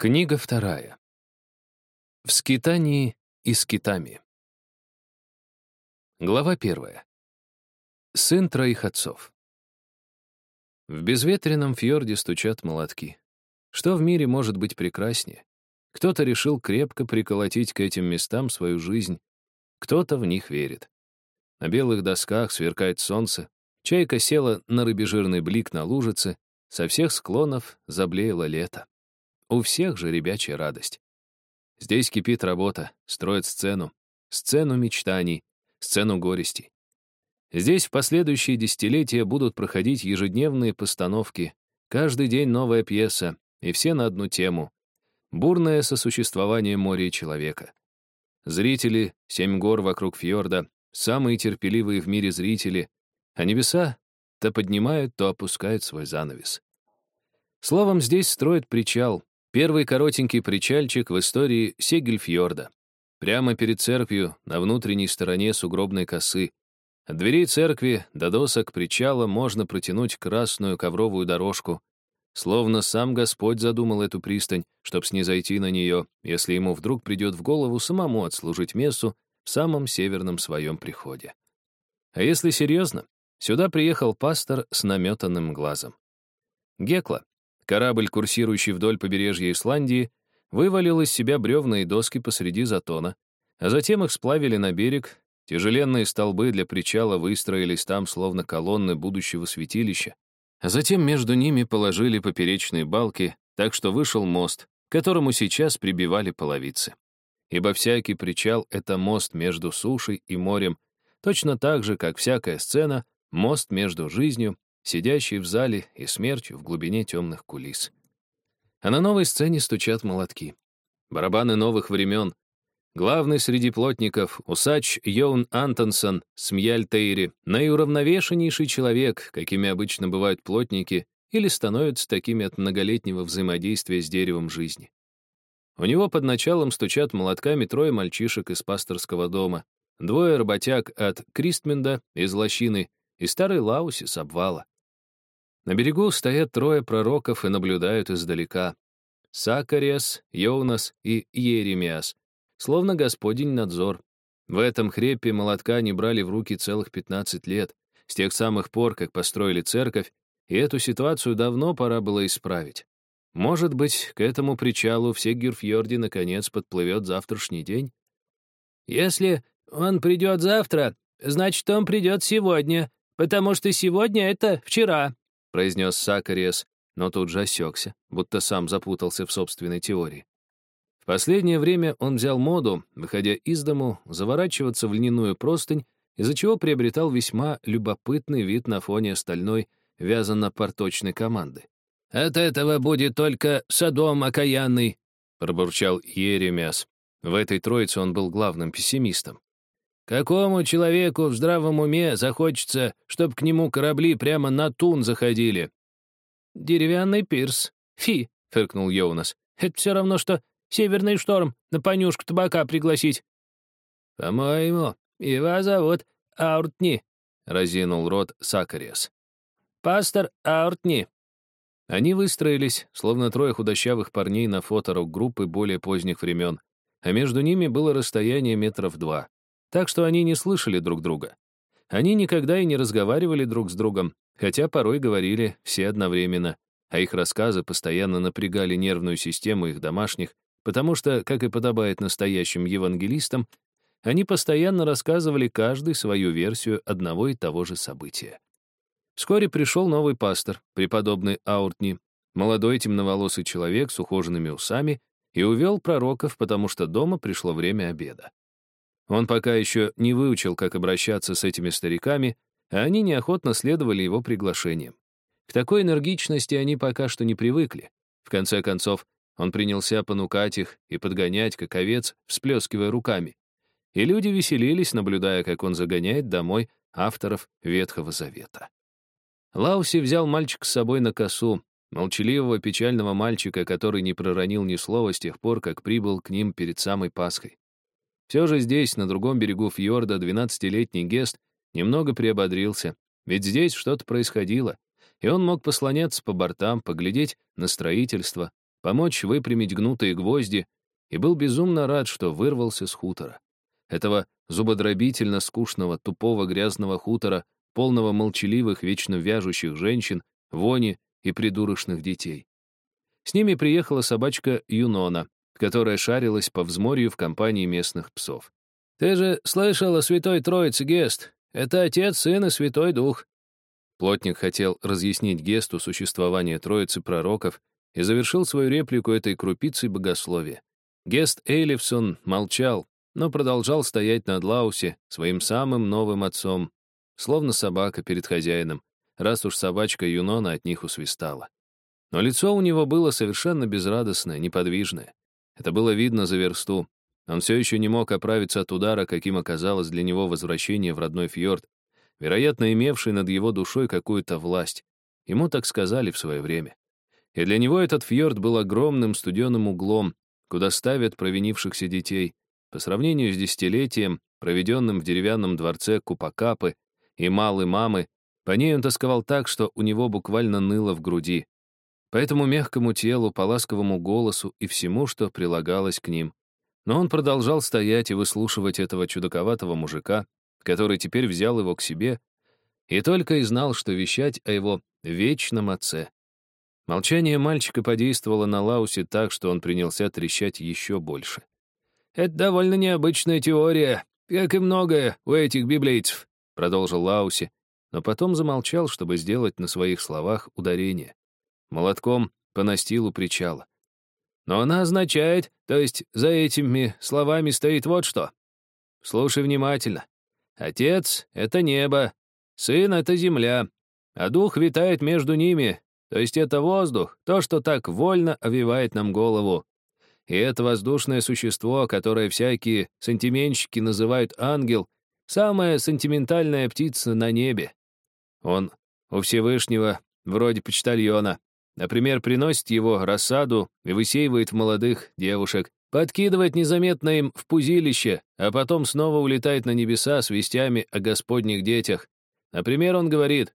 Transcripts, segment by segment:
Книга вторая. В скитании и скитами. Глава первая. Сын троих отцов. В безветренном фьорде стучат молотки. Что в мире может быть прекраснее? Кто-то решил крепко приколотить к этим местам свою жизнь. Кто-то в них верит. На белых досках сверкает солнце. Чайка села на рыбежирный блик на лужице. Со всех склонов заблеяло лето. У всех же ребячья радость. Здесь кипит работа, строят сцену. Сцену мечтаний, сцену горестей. Здесь в последующие десятилетия будут проходить ежедневные постановки, каждый день новая пьеса, и все на одну тему — бурное сосуществование моря и человека. Зрители, семь гор вокруг фьорда, самые терпеливые в мире зрители, а небеса то поднимают, то опускают свой занавес. Словом, здесь строят причал, Первый коротенький причальчик в истории Сегельфьорда. Прямо перед церковью, на внутренней стороне сугробной косы. От дверей церкви до досок причала можно протянуть красную ковровую дорожку. Словно сам Господь задумал эту пристань, чтоб снизойти на нее, если ему вдруг придет в голову самому отслужить мессу в самом северном своем приходе. А если серьезно, сюда приехал пастор с наметанным глазом. Гекла, Корабль, курсирующий вдоль побережья Исландии, вывалил из себя бревна и доски посреди затона, а затем их сплавили на берег, тяжеленные столбы для причала выстроились там, словно колонны будущего святилища, а затем между ними положили поперечные балки, так что вышел мост, к которому сейчас прибивали половицы. Ибо всякий причал — это мост между сушей и морем, точно так же, как всякая сцена — мост между жизнью сидящий в зале и смертью в глубине темных кулис. А на новой сцене стучат молотки. Барабаны новых времен. Главный среди плотников, усач Йоун Антонсон, Смьяль Тейри, наиуравновешеннейший человек, какими обычно бывают плотники, или становятся такими от многолетнего взаимодействия с деревом жизни. У него под началом стучат молотками трое мальчишек из пасторского дома, двое работяг от Кристменда из лощины и старый Лауси с обвала. На берегу стоят трое пророков и наблюдают издалека. Сакариас, Йоунас и Еремиас. Словно господень надзор. В этом хрепе молотка не брали в руки целых 15 лет, с тех самых пор, как построили церковь, и эту ситуацию давно пора было исправить. Может быть, к этому причалу в Сегюрфьорде наконец подплывет завтрашний день? «Если он придет завтра, значит, он придет сегодня, потому что сегодня — это вчера», — произнес Сакариес, но тут же осекся, будто сам запутался в собственной теории. В последнее время он взял моду, выходя из дому, заворачиваться в льняную простынь, из-за чего приобретал весьма любопытный вид на фоне остальной вязано-порточной команды. «От этого будет только Содом окаянный», — пробурчал Еремяс. В этой троице он был главным пессимистом. Какому человеку в здравом уме захочется, чтобы к нему корабли прямо на тун заходили? Деревянный пирс. Фи, фыркнул Йоунас. Это все равно, что северный шторм на понюшку табака пригласить. По-моему, его зовут Ауртни, разинул рот Сакариас. Пастор Ауртни. Они выстроились, словно трое худощавых парней на фото рок-группы более поздних времен, а между ними было расстояние метров два так что они не слышали друг друга. Они никогда и не разговаривали друг с другом, хотя порой говорили все одновременно, а их рассказы постоянно напрягали нервную систему их домашних, потому что, как и подобает настоящим евангелистам, они постоянно рассказывали каждый свою версию одного и того же события. Вскоре пришел новый пастор, преподобный Ауртни, молодой темноволосый человек с ухоженными усами, и увел пророков, потому что дома пришло время обеда. Он пока еще не выучил, как обращаться с этими стариками, а они неохотно следовали его приглашениям. К такой энергичности они пока что не привыкли. В конце концов, он принялся понукать их и подгонять, как овец, всплескивая руками. И люди веселились, наблюдая, как он загоняет домой авторов Ветхого Завета. Лауси взял мальчика с собой на косу, молчаливого печального мальчика, который не проронил ни слова с тех пор, как прибыл к ним перед самой Пасхой. Все же здесь, на другом берегу фьорда, 12-летний Гест немного приободрился, ведь здесь что-то происходило, и он мог послоняться по бортам, поглядеть на строительство, помочь выпрямить гнутые гвозди, и был безумно рад, что вырвался с хутора. Этого зубодробительно скучного, тупого, грязного хутора, полного молчаливых, вечно вяжущих женщин, вони и придурочных детей. С ними приехала собачка Юнона, которая шарилась по взморью в компании местных псов. «Ты же слышал о Святой Троице, Гест? Это Отец, Сын и Святой Дух». Плотник хотел разъяснить Гесту существование Троицы пророков и завершил свою реплику этой крупицей богословия. Гест Эйлифсон молчал, но продолжал стоять над Лаусе своим самым новым отцом, словно собака перед хозяином, раз уж собачка Юнона от них усвистала. Но лицо у него было совершенно безрадостное, неподвижное. Это было видно за версту. Он все еще не мог оправиться от удара, каким оказалось для него возвращение в родной фьорд, вероятно, имевший над его душой какую-то власть. Ему так сказали в свое время. И для него этот фьорд был огромным студеным углом, куда ставят провинившихся детей, по сравнению с десятилетием, проведенным в деревянном дворце Купакапы и Малой Мамы, по ней он тосковал так, что у него буквально ныло в груди. По этому мягкому телу, по ласковому голосу и всему, что прилагалось к ним. Но он продолжал стоять и выслушивать этого чудаковатого мужика, который теперь взял его к себе, и только и знал, что вещать о его вечном отце. Молчание мальчика подействовало на Лаусе так, что он принялся трещать еще больше. «Это довольно необычная теория, как и многое у этих библейцев», продолжил Лауси, но потом замолчал, чтобы сделать на своих словах ударение. Молотком по настилу причала. Но она означает, то есть за этими словами стоит вот что. Слушай внимательно. Отец — это небо, сын — это земля, а дух витает между ними, то есть это воздух, то, что так вольно овивает нам голову. И это воздушное существо, которое всякие сантименщики называют ангел, самая сентиментальная птица на небе. Он у Всевышнего вроде почтальона. Например, приносит его рассаду и высеивает в молодых девушек, подкидывает незаметно им в пузилище, а потом снова улетает на небеса с вестями о господних детях. Например, он говорит,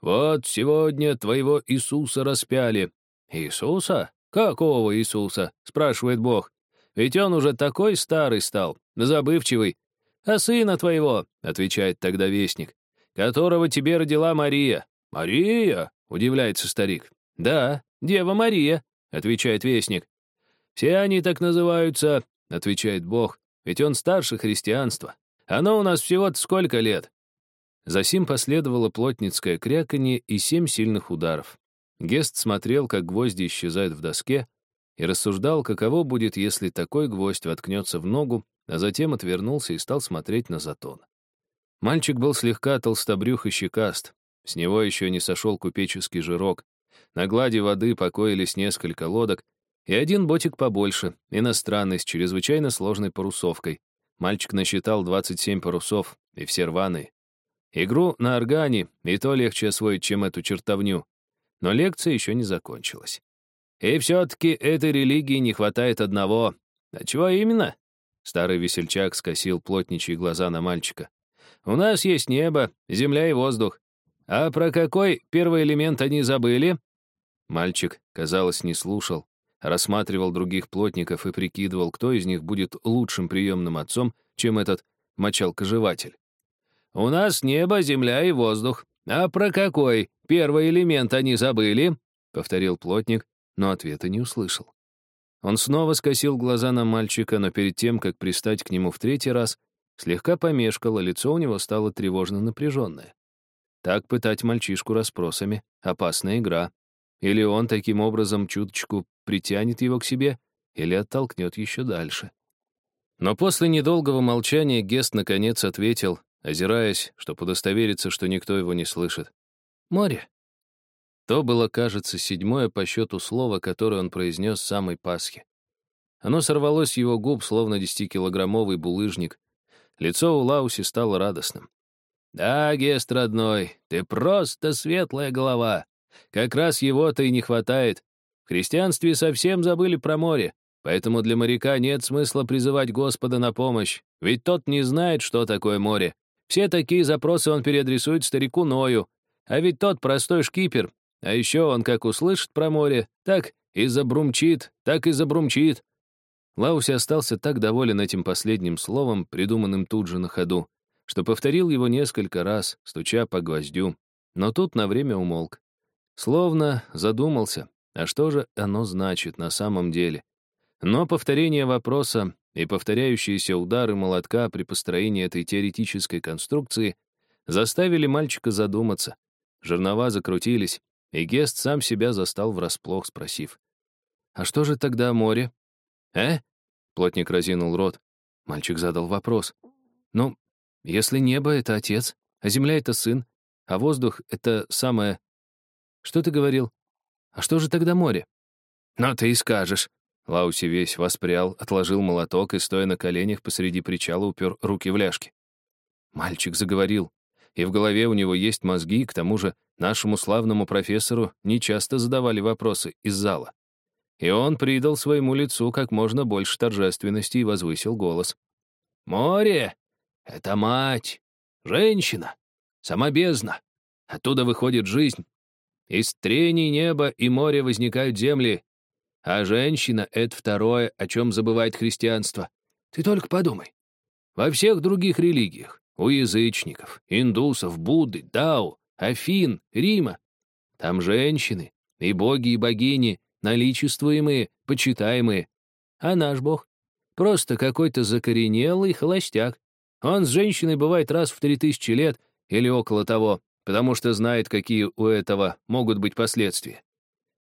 «Вот сегодня твоего Иисуса распяли». «Иисуса? Какого Иисуса?» — спрашивает Бог. «Ведь он уже такой старый стал, забывчивый». «А сына твоего?» — отвечает тогда вестник. «Которого тебе родила Мария». «Мария?» — удивляется старик. «Да, Дева Мария», — отвечает вестник. «Все они так называются», — отвечает Бог, «ведь он старше христианства. Оно у нас всего-то сколько лет? Засим последовало плотницкое кряканье и семь сильных ударов. Гест смотрел, как гвозди исчезают в доске, и рассуждал, каково будет, если такой гвоздь воткнется в ногу, а затем отвернулся и стал смотреть на затон. Мальчик был слегка толстобрюх и щекаст, с него еще не сошел купеческий жирок. На глади воды покоились несколько лодок, и один ботик побольше, иностранный, с чрезвычайно сложной парусовкой. Мальчик насчитал 27 парусов, и все рваные. Игру на органе и то легче освоить, чем эту чертовню. Но лекция еще не закончилась. И все-таки этой религии не хватает одного. А чего именно? Старый весельчак скосил плотничьи глаза на мальчика. У нас есть небо, земля и воздух. А про какой первый элемент они забыли? Мальчик, казалось, не слушал, рассматривал других плотников и прикидывал, кто из них будет лучшим приемным отцом, чем этот мочалкожеватель. У нас небо, земля и воздух. А про какой первый элемент они забыли?» — повторил плотник, но ответа не услышал. Он снова скосил глаза на мальчика, но перед тем, как пристать к нему в третий раз, слегка помешкал, а лицо у него стало тревожно напряженное. Так пытать мальчишку расспросами — опасная игра. Или он таким образом чуточку притянет его к себе, или оттолкнет еще дальше. Но после недолгого молчания Гест наконец ответил, озираясь, чтобы удостовериться, что никто его не слышит. «Море». То было, кажется, седьмое по счету слово, которое он произнес с самой Пасхи. Оно сорвалось с его губ, словно десятикилограммовый булыжник. Лицо у Лауси стало радостным. «Да, Гест, родной, ты просто светлая голова. Как раз его-то и не хватает. В христианстве совсем забыли про море, поэтому для моряка нет смысла призывать Господа на помощь, ведь тот не знает, что такое море. Все такие запросы он переадресует старику Ною. А ведь тот простой шкипер. А еще он как услышит про море, так и забрумчит, так и забрумчит». Лауси остался так доволен этим последним словом, придуманным тут же на ходу, что повторил его несколько раз, стуча по гвоздю, но тут на время умолк. Словно задумался, а что же оно значит на самом деле? Но повторение вопроса и повторяющиеся удары молотка при построении этой теоретической конструкции заставили мальчика задуматься. Жернова закрутились, и Гест сам себя застал врасплох, спросив. «А что же тогда море?» «Э?» — плотник разинул рот. Мальчик задал вопрос. «Ну, если небо — это отец, а земля — это сын, а воздух — это самое...» «Что ты говорил? А что же тогда море?» «Ну, ты и скажешь». Лауси весь воспрял, отложил молоток и, стоя на коленях посреди причала, упер руки в ляжки. Мальчик заговорил и в голове у него есть мозги, к тому же нашему славному профессору нечасто задавали вопросы из зала. И он придал своему лицу как можно больше торжественности и возвысил голос. «Море — это мать, женщина, сама бездна. Оттуда выходит жизнь. Из трений неба и моря возникают земли. А женщина — это второе, о чем забывает христианство. Ты только подумай. Во всех других религиях у язычников, индусов, Будды, Дао, Афин, Рима. Там женщины, и боги, и богини, наличествуемые, почитаемые. А наш бог? Просто какой-то закоренелый холостяк. Он с женщиной бывает раз в три тысячи лет или около того, потому что знает, какие у этого могут быть последствия.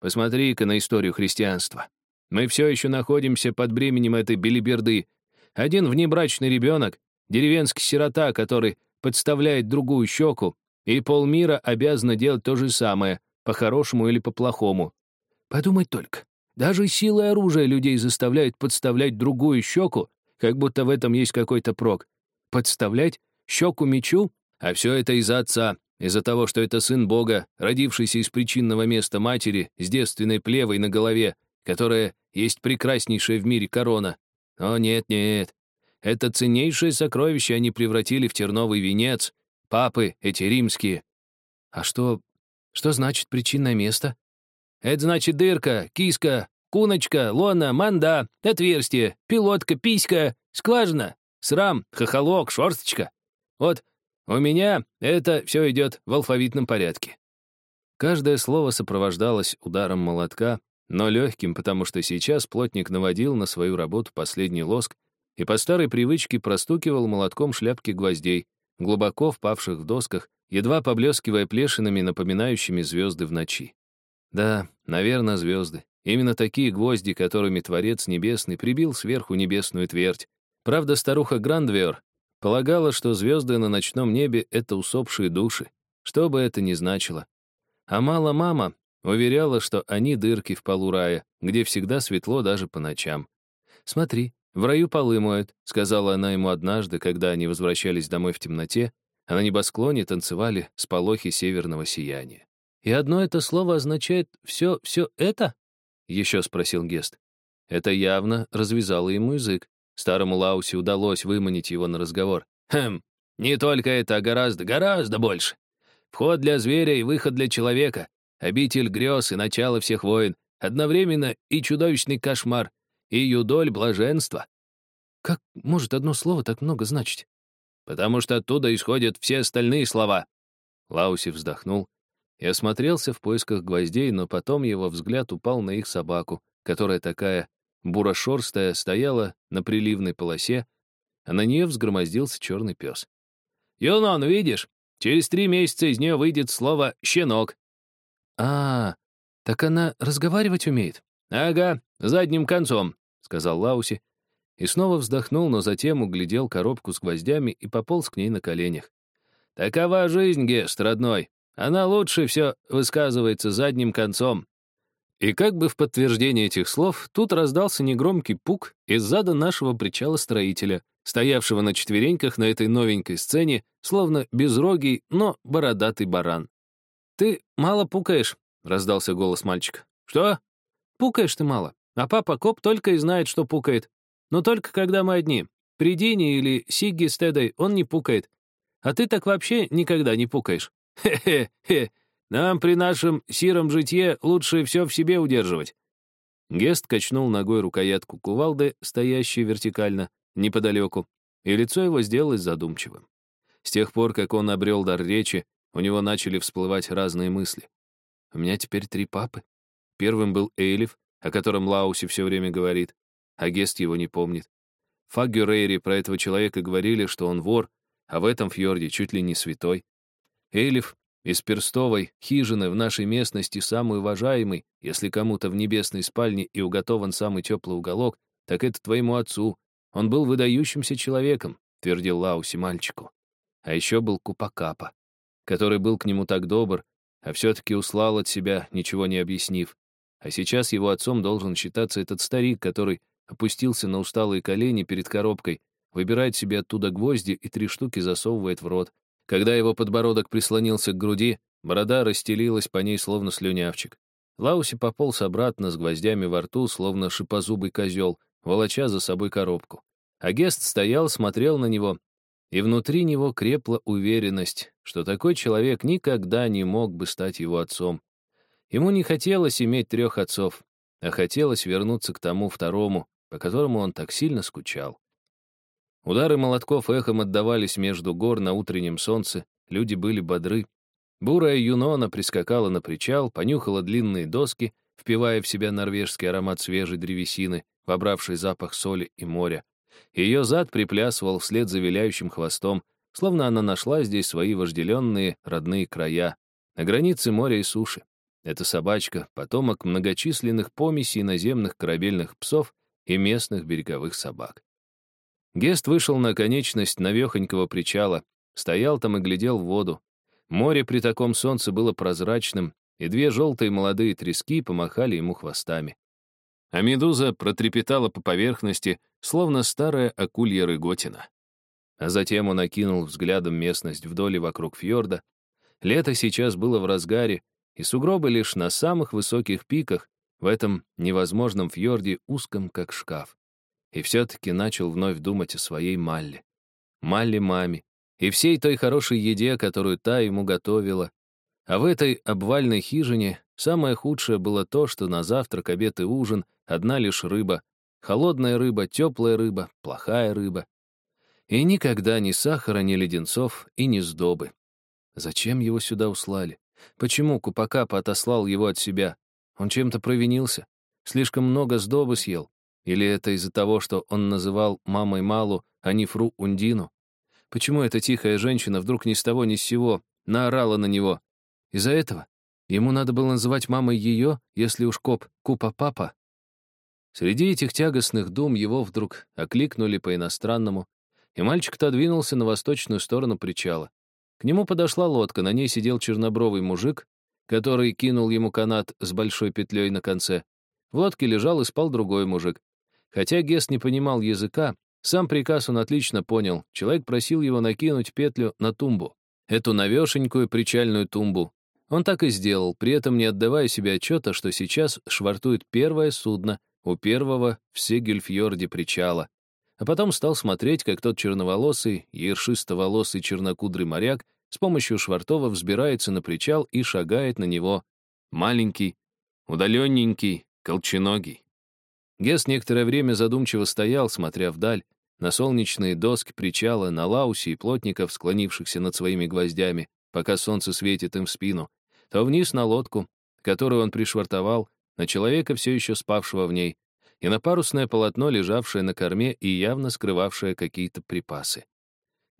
Посмотри-ка на историю христианства. Мы все еще находимся под бременем этой белиберды. Один внебрачный ребенок, Деревенский сирота, который подставляет другую щеку, и полмира обязано делать то же самое, по-хорошему или по-плохому. Подумать только. Даже силой оружия людей заставляют подставлять другую щеку, как будто в этом есть какой-то прок. Подставлять щеку мечу? А все это из-за отца, из-за того, что это сын Бога, родившийся из причинного места матери с девственной плевой на голове, которая есть прекраснейшая в мире корона. О, нет-нет, это ценнейшее сокровище они превратили в терновый венец. Папы эти римские. А что... что значит причинное место? Это значит дырка, киска, куночка, лона, манда, отверстие, пилотка, писька, скважина, срам, хохолок, шорсточка. Вот у меня это все идет в алфавитном порядке. Каждое слово сопровождалось ударом молотка, но легким, потому что сейчас плотник наводил на свою работу последний лоск и по старой привычке простукивал молотком шляпки гвоздей, глубоко впавших в досках, едва поблескивая плешинами, напоминающими звезды в ночи. Да, наверное, звезды. Именно такие гвозди, которыми Творец Небесный прибил сверху небесную твердь. Правда, старуха Грандвер полагала, что звезды на ночном небе — это усопшие души, что бы это ни значило. А мало мама уверяла, что они дырки в полу рая, где всегда светло даже по ночам. Смотри, «В раю полы моют», — сказала она ему однажды, когда они возвращались домой в темноте, а на небосклоне танцевали с полохи северного сияния. «И одно это слово означает «все, все это?» — еще спросил Гест. Это явно развязало ему язык. Старому Лаусе удалось выманить его на разговор. «Хм, не только это, а гораздо, гораздо больше. Вход для зверя и выход для человека, обитель грез и начало всех войн, одновременно и чудовищный кошмар, и юдоль блаженства. Как может одно слово так много значить? Потому что оттуда исходят все остальные слова. Лауси вздохнул и осмотрелся в поисках гвоздей, но потом его взгляд упал на их собаку, которая такая бурошерстая стояла на приливной полосе, а на нее взгромоздился черный пес. «Юнон, видишь? Через три месяца из нее выйдет слово «щенок». «А, так она разговаривать умеет?» «Ага, задним концом», — сказал Лауси, и снова вздохнул, но затем углядел коробку с гвоздями и пополз к ней на коленях. «Такова жизнь, Гест, родной. Она лучше все высказывается задним концом». И как бы в подтверждение этих слов, тут раздался негромкий пук из зада нашего причала строителя, стоявшего на четвереньках на этой новенькой сцене, словно безрогий, но бородатый баран. «Ты мало пукаешь», — раздался голос мальчика. «Что?» Пукаешь ты мало, а папа Коп только и знает, что пукает. Но только когда мы одни. При Дине или Сигги с Тедой он не пукает. А ты так вообще никогда не пукаешь. Хе-хе-хе. Нам при нашем сиром житье лучше все в себе удерживать. Гест качнул ногой рукоятку кувалды, стоящей вертикально, неподалеку, и лицо его сделалось задумчивым. С тех пор, как он обрел дар речи, у него начали всплывать разные мысли. «У меня теперь три папы. Первым был Эйлиф, о котором Лауси все время говорит, а Гест его не помнит. Фаггю Рейри про этого человека говорили, что он вор, а в этом фьорде чуть ли не святой. Эйлиф из перстовой хижины в нашей местности самый уважаемый, если кому-то в небесной спальне и уготован самый теплый уголок, так это твоему отцу. Он был выдающимся человеком, твердил Лауси мальчику. А еще был Купакапа, который был к нему так добр, а все-таки услал от себя, ничего не объяснив. А сейчас его отцом должен считаться этот старик, который опустился на усталые колени перед коробкой, выбирает себе оттуда гвозди и три штуки засовывает в рот. Когда его подбородок прислонился к груди, борода расстелилась по ней, словно слюнявчик. Лауси пополз обратно с гвоздями во рту, словно шипозубый козел, волоча за собой коробку. А Гест стоял, смотрел на него, и внутри него крепла уверенность, что такой человек никогда не мог бы стать его отцом. Ему не хотелось иметь трех отцов, а хотелось вернуться к тому второму, по которому он так сильно скучал. Удары молотков эхом отдавались между гор на утреннем солнце, люди были бодры. Бурая Юнона прискакала на причал, понюхала длинные доски, впивая в себя норвежский аромат свежей древесины, вобравший запах соли и моря. Ее зад приплясывал вслед за виляющим хвостом, словно она нашла здесь свои вожделенные родные края, на границе моря и суши. Эта собачка — потомок многочисленных помесей наземных корабельных псов и местных береговых собак. Гест вышел на конечность навехонького причала, стоял там и глядел в воду. Море при таком солнце было прозрачным, и две желтые молодые трески помахали ему хвостами. А медуза протрепетала по поверхности, словно старая акулья рыготина. А затем он окинул взглядом местность вдоль и вокруг фьорда. Лето сейчас было в разгаре, и сугробы лишь на самых высоких пиках, в этом невозможном фьорде узком, как шкаф. И все-таки начал вновь думать о своей Малле. Малле маме. И всей той хорошей еде, которую та ему готовила. А в этой обвальной хижине самое худшее было то, что на завтрак, обед и ужин одна лишь рыба. Холодная рыба, теплая рыба, плохая рыба. И никогда ни сахара, ни леденцов и ни сдобы. Зачем его сюда услали? Почему Купакапа отослал его от себя? Он чем-то провинился? Слишком много сдобы съел? Или это из-за того, что он называл мамой Малу, а не Фру Ундину? Почему эта тихая женщина вдруг ни с того ни с сего наорала на него? Из-за этого? Ему надо было называть мамой ее, если уж коп Купа-папа. Среди этих тягостных дум его вдруг окликнули по-иностранному, и мальчик отодвинулся на восточную сторону причала. К нему подошла лодка, на ней сидел чернобровый мужик, который кинул ему канат с большой петлей на конце. В лодке лежал и спал другой мужик. Хотя Гес не понимал языка, сам приказ он отлично понял. Человек просил его накинуть петлю на тумбу. Эту навешенькую причальную тумбу. Он так и сделал, при этом не отдавая себе отчета, что сейчас швартует первое судно у первого в Сегельфьорде причала, а потом стал смотреть, как тот черноволосый, ершистоволосый чернокудрый моряк с помощью швартова взбирается на причал и шагает на него. Маленький, удаленненький, колченогий. Гес некоторое время задумчиво стоял, смотря вдаль, на солнечные доски причала, на лауси и плотников, склонившихся над своими гвоздями, пока солнце светит им в спину, то вниз на лодку, которую он пришвартовал, на человека, все еще спавшего в ней, и на парусное полотно, лежавшее на корме и явно скрывавшее какие-то припасы.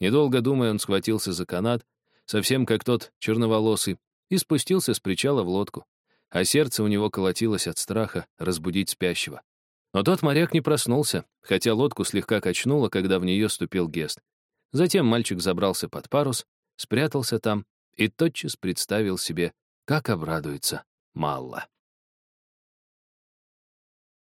Недолго думая, он схватился за канат, совсем как тот черноволосый, и спустился с причала в лодку, а сердце у него колотилось от страха разбудить спящего. Но тот моряк не проснулся, хотя лодку слегка качнуло, когда в нее ступил Гест. Затем мальчик забрался под парус, спрятался там и тотчас представил себе, как обрадуется Малла.